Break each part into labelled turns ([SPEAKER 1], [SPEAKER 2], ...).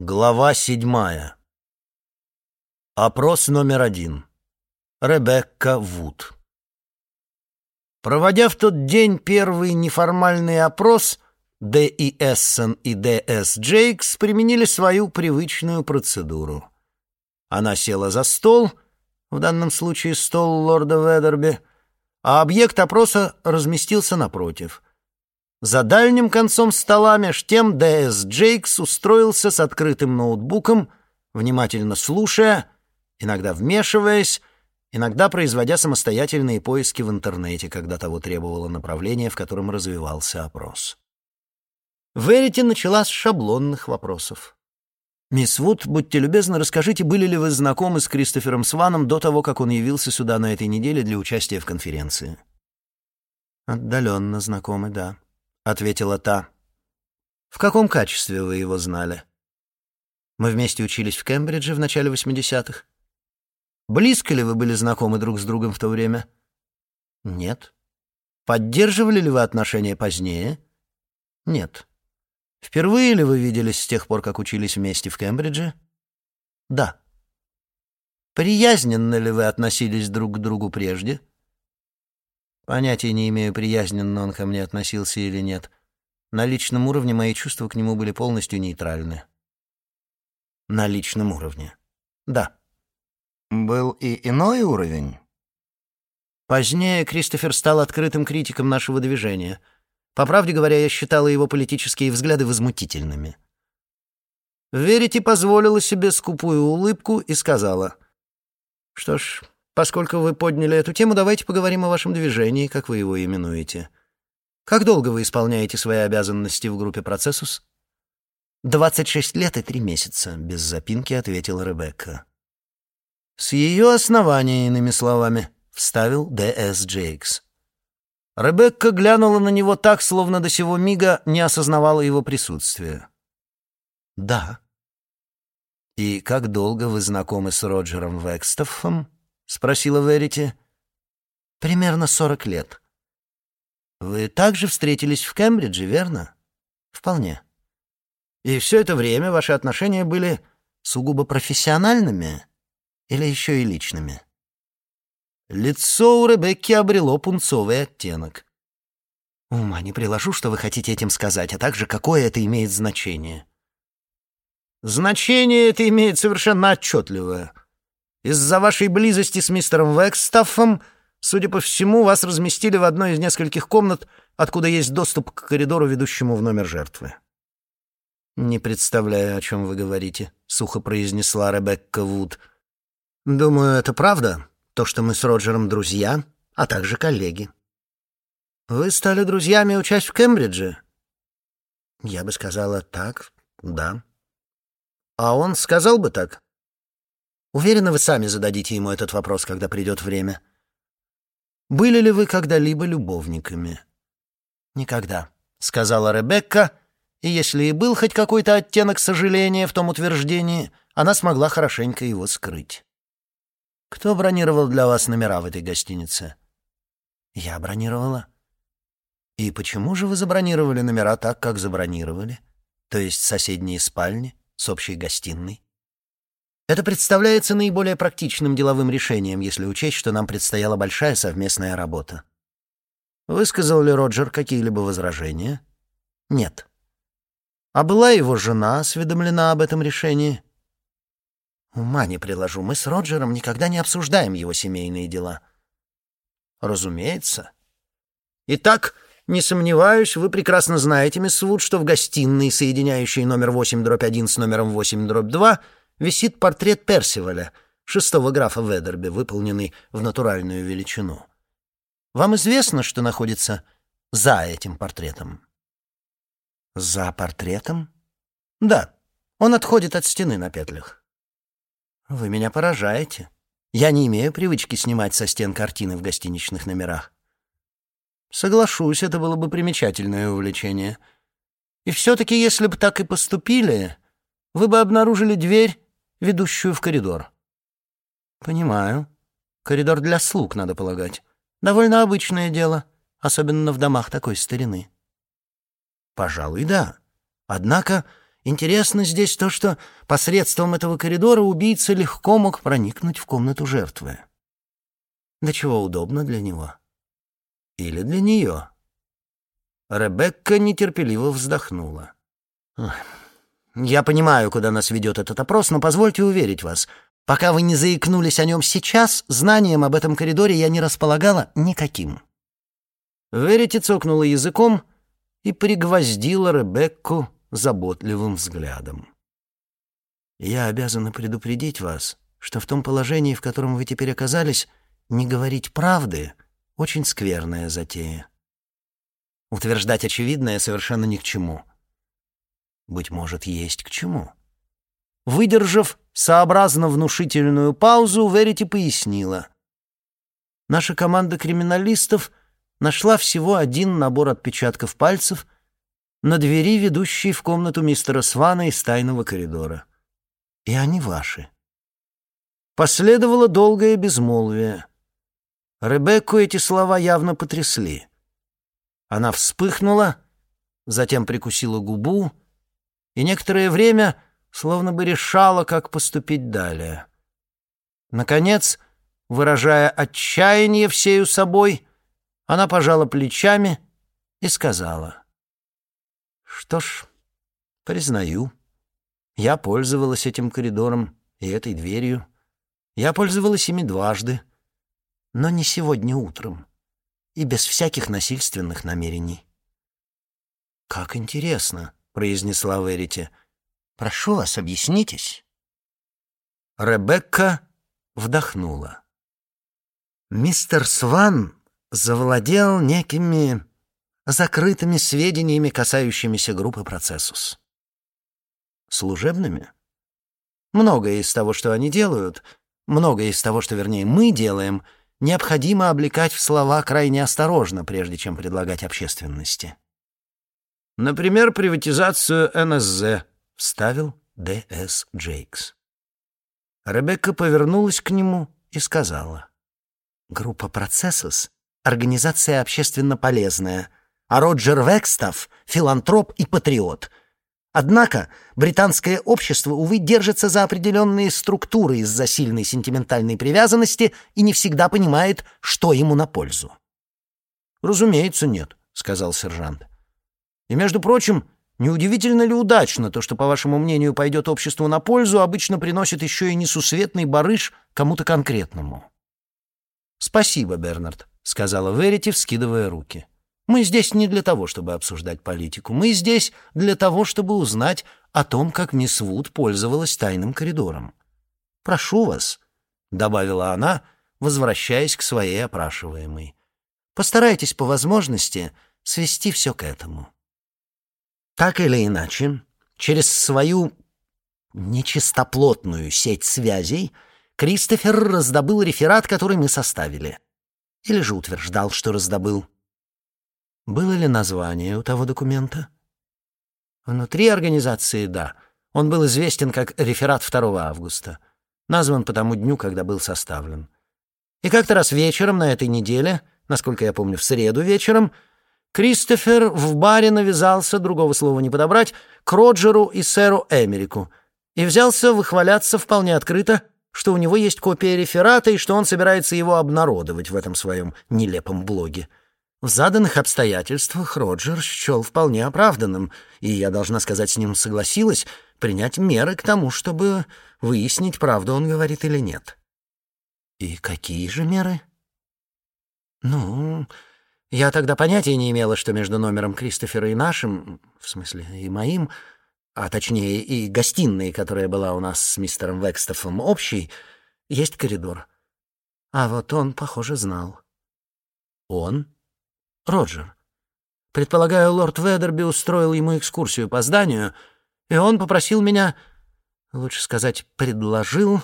[SPEAKER 1] Глава седьмая. Опрос номер один. Ребекка Вуд. Проводя в тот день первый неформальный опрос, Д. и Эссен и Д. С. Джейкс применили свою привычную процедуру. Она села за стол, в данном случае стол лорда Ведерби, а объект опроса разместился напротив — за дальним концом стола меж тем Д.С. Джейкс устроился с открытым ноутбуком, внимательно слушая, иногда вмешиваясь, иногда производя самостоятельные поиски в интернете, когда того требовало направление, в котором развивался опрос. Верити начала с шаблонных вопросов. «Мисс Вуд, будьте любезны, расскажите, были ли вы знакомы с Кристофером Сваном до того, как он явился сюда на этой неделе для участия в конференции?» «Отдаленно знакомы, да», ответила та. «В каком качестве вы его знали?» «Мы вместе учились в Кембридже в начале 80-х. Близко ли вы были знакомы друг с другом в то время?» «Нет». «Поддерживали ли вы отношения позднее?» «Нет». «Впервые ли вы виделись с тех пор, как учились вместе в Кембридже?» «Да». «Приязненно ли вы относились друг к другу прежде?» Понятия не имею, приязненно он ко мне относился или нет. На личном уровне мои чувства к нему были полностью нейтральны. На личном уровне. Да. Был и иной уровень? Позднее Кристофер стал открытым критиком нашего движения. По правде говоря, я считала его политические взгляды возмутительными. Верите позволила себе скупую улыбку и сказала, «Что ж, Поскольку вы подняли эту тему, давайте поговорим о вашем движении, как вы его именуете. Как долго вы исполняете свои обязанности в группе «Процессус»?» «Двадцать шесть лет и три месяца», — без запинки ответила Ребекка. «С ее основания, иными словами», — вставил Д.С. Джейкс. Ребекка глянула на него так, словно до сего мига не осознавала его присутствия. «Да». «И как долго вы знакомы с Роджером Векстоффом?» — спросила Верити. «Примерно сорок лет». «Вы также встретились в Кембридже, верно?» «Вполне». «И все это время ваши отношения были сугубо профессиональными или еще и личными?» Лицо у Ребекки обрело пунцовый оттенок. «Ума не приложу, что вы хотите этим сказать, а также какое это имеет значение». «Значение это имеет совершенно отчетливое», из-за вашей близости с мистером Векстаффом, судя по всему, вас разместили в одной из нескольких комнат, откуда есть доступ к коридору, ведущему в номер жертвы». «Не представляю, о чем вы говорите», — сухо произнесла Ребекка Вуд. «Думаю, это правда, то, что мы с Роджером друзья, а также коллеги». «Вы стали друзьями, учась в Кембридже?» «Я бы сказала так, да». «А он сказал бы так?» Уверена, вы сами зададите ему этот вопрос, когда придет время. Были ли вы когда-либо любовниками? Никогда, сказала Ребекка, и если и был хоть какой-то оттенок сожаления в том утверждении, она смогла хорошенько его скрыть. Кто бронировал для вас номера в этой гостинице? Я бронировала. И почему же вы забронировали номера так, как забронировали? То есть соседние спальни с общей гостиной? Это представляется наиболее практичным деловым решением, если учесть, что нам предстояла большая совместная работа. Высказал ли Роджер какие-либо возражения? Нет. А была его жена осведомлена об этом решении? Ума не приложу, мы с Роджером никогда не обсуждаем его семейные дела. Разумеется. Итак, не сомневаюсь, вы прекрасно знаете, мисс Вуд, что в гостиной, соединяющей номер 8 дробь 1 с номером 8 дробь 2, висит портрет Персиваля, шестого графа Ведерби, выполненный в натуральную величину. Вам известно, что находится за этим портретом? За портретом? Да, он отходит от стены на петлях. Вы меня поражаете. Я не имею привычки снимать со стен картины в гостиничных номерах. Соглашусь, это было бы примечательное увлечение. И все-таки, если бы так и поступили, вы бы обнаружили дверь ведущую в коридор. Понимаю. Коридор для слуг, надо полагать. Довольно обычное дело, особенно в домах такой старины. Пожалуй, да. Однако Интересно здесь то, что посредством этого коридора убийца легко мог проникнуть в комнату жертвы. Да чего удобно для него. Или для нее. Ребекка нетерпеливо вздохнула. «Я понимаю, куда нас ведет этот опрос, но позвольте уверить вас, пока вы не заикнулись о нем сейчас, знанием об этом коридоре я не располагала никаким». Верити цокнула языком и пригвоздила Ребекку заботливым взглядом. «Я обязана предупредить вас, что в том положении, в котором вы теперь оказались, не говорить правды — очень скверная затея. Утверждать очевидное совершенно ни к чему. Быть может, есть к чему». Выдержав сообразно внушительную паузу, Верити пояснила. «Наша команда криминалистов нашла всего один набор отпечатков пальцев — на двери, ведущей в комнату мистера Свана из тайного коридора. И они ваши. Последовало долгое безмолвие. Ребекку эти слова явно потрясли. Она вспыхнула, затем прикусила губу и некоторое время словно бы решала, как поступить далее. Наконец, выражая отчаяние всею собой, она пожала плечами и сказала — что ж, признаю, я пользовалась этим коридором и этой дверью. Я пользовалась ими дважды, но не сегодня утром и без всяких насильственных намерений. «Как интересно», — произнесла Верите. «Прошу вас, объяснитесь». Ребекка вдохнула. Мистер Сван завладел некими закрытыми сведениями, касающимися группы «Процессус». Служебными? Многое из того, что они делают, многое из того, что, вернее, мы делаем, необходимо облекать в слова крайне осторожно, прежде чем предлагать общественности. Например, приватизацию НСЗ, вставил Д.С. Джейкс. Ребекка повернулась к нему и сказала. «Группа «Процессус» — организация общественно полезная, а Роджер Векстав — филантроп и патриот. Однако британское общество, увы, держится за определенные структуры из-за сильной сентиментальной привязанности и не всегда понимает, что ему на пользу. «Разумеется, нет», — сказал сержант. «И, между прочим, неудивительно ли удачно то, что, по вашему мнению, пойдет обществу на пользу, обычно приносит еще и несусветный барыш кому-то конкретному?» «Спасибо, Бернард», — сказала Верити, вскидывая руки. Мы здесь не для того, чтобы обсуждать политику. Мы здесь для того, чтобы узнать о том, как мисс Вуд пользовалась тайным коридором. Прошу вас, — добавила она, возвращаясь к своей опрашиваемой. Постарайтесь по возможности свести все к этому. Так или иначе, через свою нечистоплотную сеть связей Кристофер раздобыл реферат, который мы составили. Или же утверждал, что раздобыл. Было ли название у того документа? Внутри организации — да. Он был известен как реферат 2 августа. Назван по тому дню, когда был составлен. И как-то раз вечером на этой неделе, насколько я помню, в среду вечером, Кристофер в баре навязался, другого слова не подобрать, к Роджеру и сэру Эмерику и взялся выхваляться вполне открыто, что у него есть копия реферата и что он собирается его обнародовать в этом своем нелепом блоге. В заданных обстоятельствах Роджер счел вполне оправданным, и, я должна сказать, с ним согласилась принять меры к тому, чтобы выяснить, правду он говорит или нет. И какие же меры? Ну, я тогда понятия не имела, что между номером Кристофера и нашим, в смысле, и моим, а точнее и гостиной, которая была у нас с мистером Векстофом общей, есть коридор. А вот он, похоже, знал. Он? Роджер. Предполагаю, лорд Ведерби устроил ему экскурсию по зданию, и он попросил меня, лучше сказать, предложил,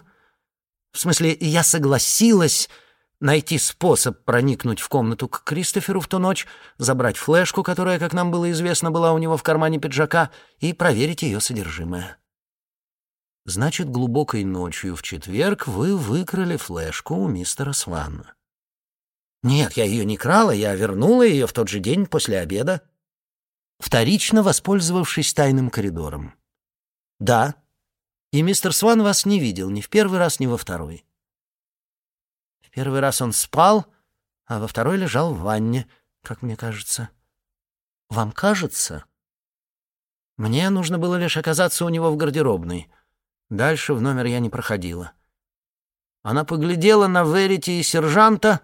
[SPEAKER 1] в смысле, я согласилась найти способ проникнуть в комнату к Кристоферу в ту ночь, забрать флешку, которая, как нам было известно, была у него в кармане пиджака, и проверить ее содержимое. Значит, глубокой ночью в четверг вы выкрали флешку у мистера Свана. Нет, я ее не крала, я вернула ее в тот же день после обеда, вторично воспользовавшись тайным коридором. Да. И мистер Сван вас не видел ни в первый раз, ни во второй. Первый раз он спал, а во второй лежал в ванне, как мне кажется. Вам кажется? Мне нужно было лишь оказаться у него в гардеробной. Дальше в номер я не проходила. Она поглядела на Верити и сержанта,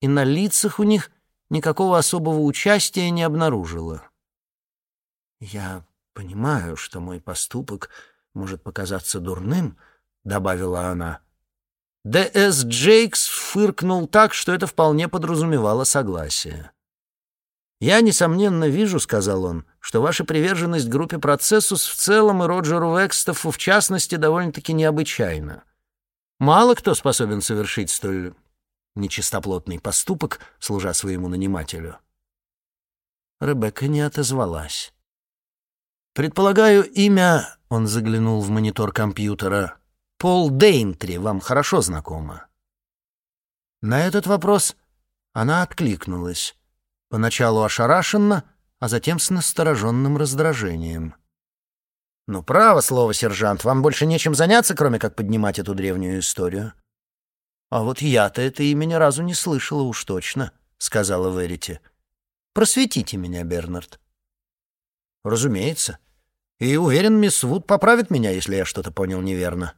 [SPEAKER 1] и на лицах у них никакого особого участия не обнаружила. «Я понимаю, что мой поступок может показаться дурным», — добавила она. Д.С. Джейкс фыркнул так, что это вполне подразумевало согласие. «Я, несомненно, вижу, — сказал он, — что ваша приверженность группе «Процессус» в целом и Роджеру Векстофу в частности довольно-таки необычайна. Мало кто способен совершить столь нечистоплотный поступок, служа своему нанимателю». Ребекка не отозвалась. «Предполагаю, имя...» — он заглянул в монитор компьютера. «Пол Дейнтри вам хорошо знакомо?» На этот вопрос она откликнулась поначалу ошарашенно, а затем с настороженным раздражением. «Ну, право слово, сержант, вам больше нечем заняться, кроме как поднимать эту древнюю историю». «А вот я-то это имя ни разу не слышала уж точно», — сказала Верити. «Просветите меня, Бернард». «Разумеется. И уверен, мисс Вуд поправит меня, если я что-то понял неверно».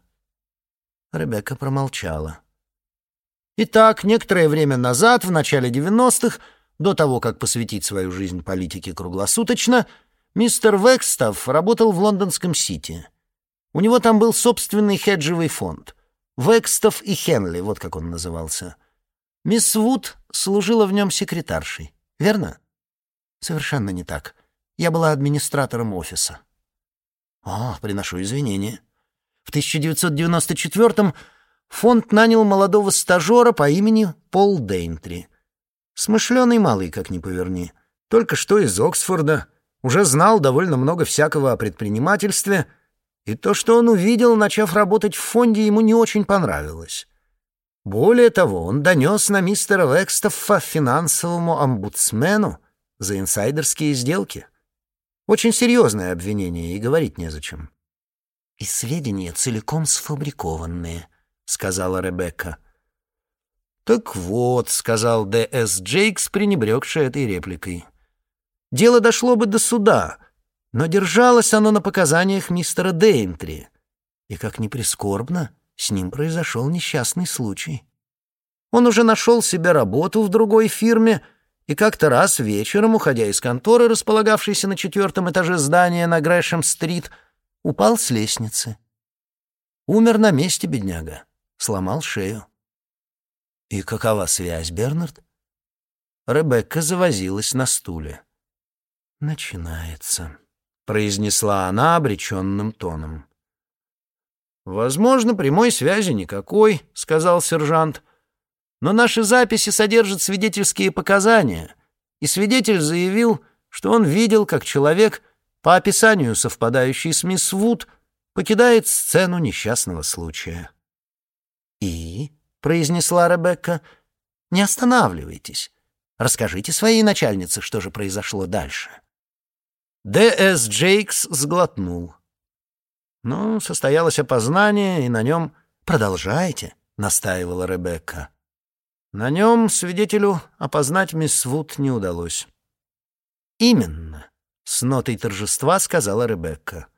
[SPEAKER 1] Ребекка промолчала. Итак, некоторое время назад, в начале девяностых, до того, как посвятить свою жизнь политике круглосуточно, мистер Векстав работал в лондонском Сити. У него там был собственный хеджевый фонд. Векстав и Хенли, вот как он назывался. Мисс Вуд служила в нем секретаршей, верно? Совершенно не так. Я была администратором офиса. О, приношу извинения. В 1994-м фонд нанял молодого стажера по имени Пол Дейнтри — Смышленый малый, как ни поверни. Только что из Оксфорда. Уже знал довольно много всякого о предпринимательстве. И то, что он увидел, начав работать в фонде, ему не очень понравилось. Более того, он донес на мистера Векстоффа финансовому омбудсмену за инсайдерские сделки. Очень серьезное обвинение, и говорить незачем. «И сведения целиком сфабрикованные», — сказала Ребекка. «Так вот», — сказал Д.С. Джейкс, пренебрегший этой репликой. «Дело дошло бы до суда, но держалось оно на показаниях мистера Дейнтри. И, как ни прискорбно, с ним произошел несчастный случай. Он уже нашел себе работу в другой фирме и как-то раз вечером, уходя из конторы, располагавшейся на четвертом этаже здания на Грэшем-стрит, упал с лестницы. Умер на месте бедняга, сломал шею. «И какова связь, Бернард?» Ребекка завозилась на стуле. «Начинается», — произнесла она обреченным тоном. «Возможно, прямой связи никакой», — сказал сержант. «Но наши записи содержат свидетельские показания, и свидетель заявил, что он видел, как человек, по описанию совпадающий с мисс Вуд, покидает сцену несчастного случая». «И?» произнесла Ребекка. «Не останавливайтесь. Расскажите своей начальнице, что же произошло дальше». Д.С. Джейкс сглотнул. Ну, состоялось опознание, и на нем... «Продолжайте», — настаивала Ребекка. На нем свидетелю опознать мисс Вуд не удалось. «Именно», — с нотой торжества сказала Ребекка.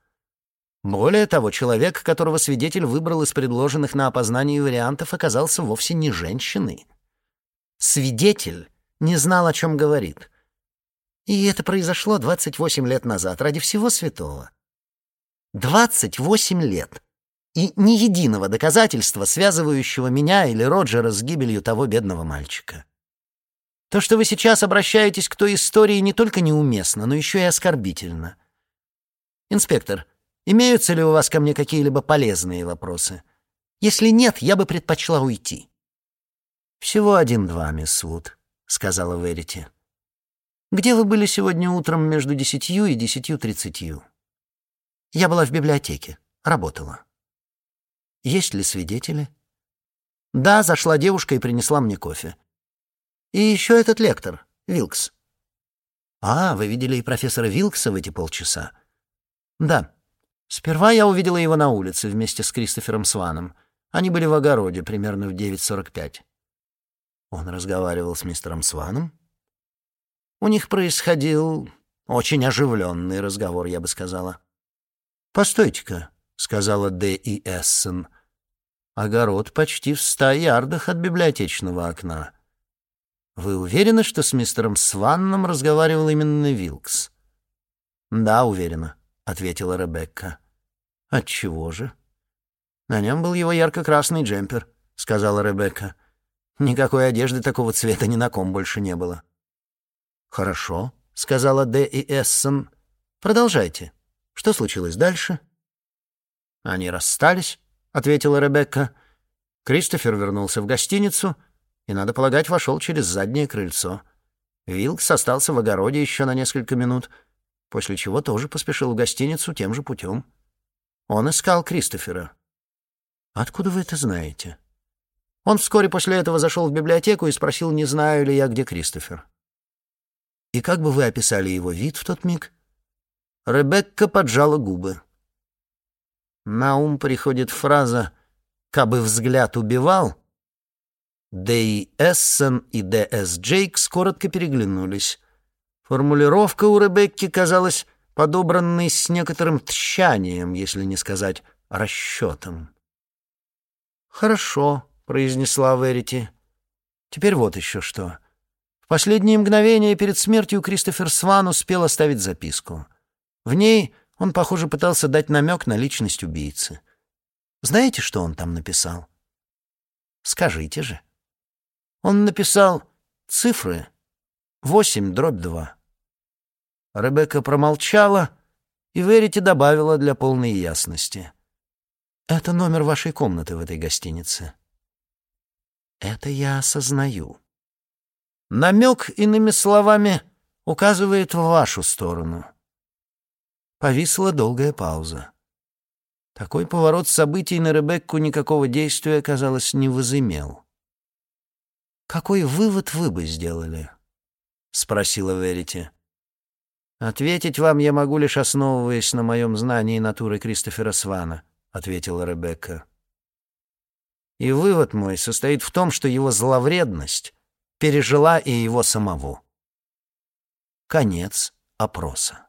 [SPEAKER 1] Более того, человек, которого свидетель выбрал из предложенных на опознание вариантов, оказался вовсе не женщиной. Свидетель не знал, о чем говорит. И это произошло 28 лет назад, ради всего святого. 28 лет. И ни единого доказательства, связывающего меня или Роджера с гибелью того бедного мальчика. То, что вы сейчас обращаетесь к той истории, не только неуместно, но еще и оскорбительно. Инспектор, Имеются ли у вас ко мне какие-либо полезные вопросы? Если нет, я бы предпочла уйти». «Всего один-два, мисс Вуд», — сказала Верити. «Где вы были сегодня утром между десятью и десятью тридцатью?» «Я была в библиотеке. Работала». «Есть ли свидетели?» «Да, зашла девушка и принесла мне кофе. И еще этот лектор, Вилкс». «А, вы видели и профессора Вилкса в эти полчаса?» «Да, Сперва я увидела его на улице вместе с Кристофером Сваном. Они были в огороде примерно в 9.45. Он разговаривал с мистером Сваном? У них происходил очень оживленный разговор, я бы сказала. «Постойте-ка», — сказала Д. и Эссен. «Огород почти в ста ярдах от библиотечного окна. Вы уверены, что с мистером Сванном разговаривал именно Вилкс?» «Да, уверена», — ответила Ребекка. «Отчего же?» «На нем был его ярко-красный джемпер», — сказала Ребекка. «Никакой одежды такого цвета ни на ком больше не было». «Хорошо», — сказала Д. и Эссон. «Продолжайте. Что случилось дальше?» «Они расстались», — ответила Ребекка. Кристофер вернулся в гостиницу и, надо полагать, вошел через заднее крыльцо. Вилкс остался в огороде еще на несколько минут — после чего тоже поспешил в гостиницу тем же путем. Он искал Кристофера. «Откуда вы это знаете?» Он вскоре после этого зашел в библиотеку и спросил, не знаю ли я, где Кристофер. «И как бы вы описали его вид в тот миг?» Ребекка поджала губы. На ум приходит фраза «Кабы взгляд убивал», Дэй Эссен и Д.С. Джейкс коротко переглянулись. Формулировка у Ребекки казалась подобранной с некоторым тщанием, если не сказать расчетом. «Хорошо», — произнесла Верити. «Теперь вот еще что. В последние мгновения перед смертью Кристофер Сван успел оставить записку. В ней он, похоже, пытался дать намек на личность убийцы. Знаете, что он там написал? Скажите же. Он написал цифры восемь дробь два. Ребекка промолчала, и Верити добавила для полной ясности. «Это номер вашей комнаты в этой гостинице». «Это я осознаю». Намек, иными словами, указывает в вашу сторону. Повисла долгая пауза. Такой поворот событий на Ребекку никакого действия, казалось, не возымел. «Какой вывод вы бы сделали?» — спросила Верити. «Ответить вам я могу, лишь основываясь на моем знании натуры Кристофера Свана», — ответила Ребекка. «И вывод мой состоит в том, что его зловредность пережила и его самого». Конец опроса.